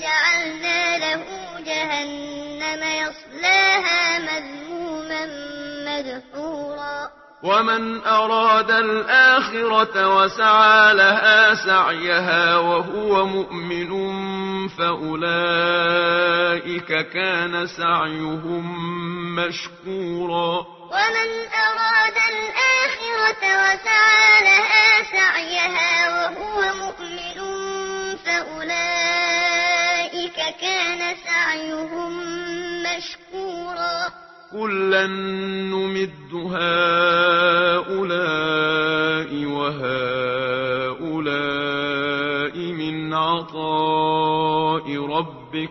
وجعلنا له جهنم يصلاها مذموما مدحورا. ومن أراد الآخرة وسعى لها سعيها وهو مؤمن فأولئك كان سعيهم مشكورا. ومن أراد الآخرة وسعى لها سعيها وهو مؤمن سعيهم مشكورا. كلا نمد هؤلاء وهؤلاء من عطاء ربك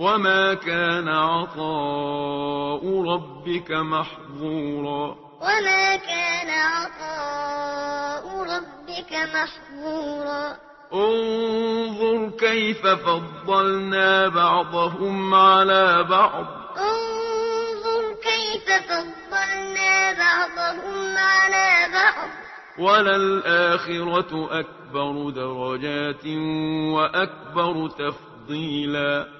وما كان عطاء ربك محظورا وما كان عطاء ربك محظورا انظر كيف فضلنا بعضهم على بعض انظر كيف فضلنا بعضهم على بعض وللآخرة أكبر درجات وأكبر تفضيلا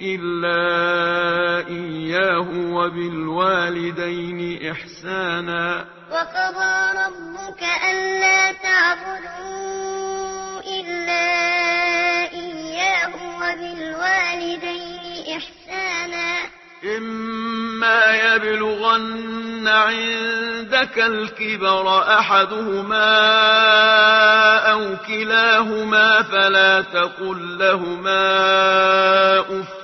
إلا إياه وبالوالدين إحسانا وقضى ربك ألا تعبدوا إلا إياه وبالوالدين إحسانا إما يبلغن عندك الكبر أحدهما أو كلاهما فلا تقل لهما أف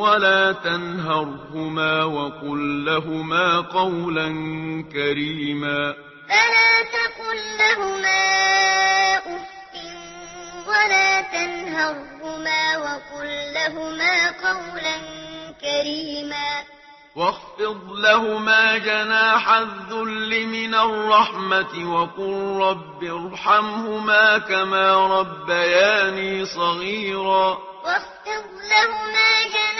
ولا تنهرهما وقل لهما قولا كريما. فلا تقل لهما أف ولا تنهرهما وقل لهما قولا كريما. واخفض لهما جناح الذل من الرحمة وقل رب ارحمهما كما ربياني صغيرا. واخفض لهما جناح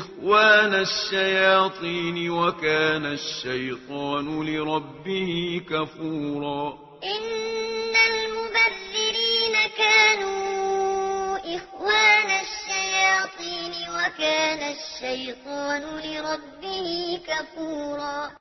إخوان الشياطين وكان الشيطان لربه كفورا. إن المبذرين كانوا إخوان الشياطين وكان الشيطان لربه كفورا.